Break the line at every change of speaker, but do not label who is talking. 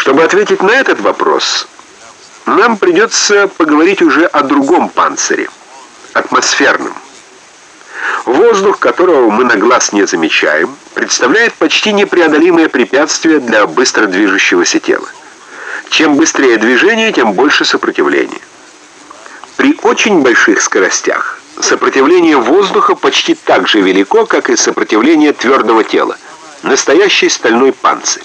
Чтобы ответить на этот вопрос, нам придется поговорить уже о другом панцире, атмосферном. Воздух, которого мы на глаз не замечаем, представляет почти непреодолимое препятствие для быстро движущегося тела. Чем быстрее движение, тем больше сопротивления. При очень больших скоростях сопротивление воздуха почти так же велико, как и сопротивление твердого тела. Настоящий стальной панцирь.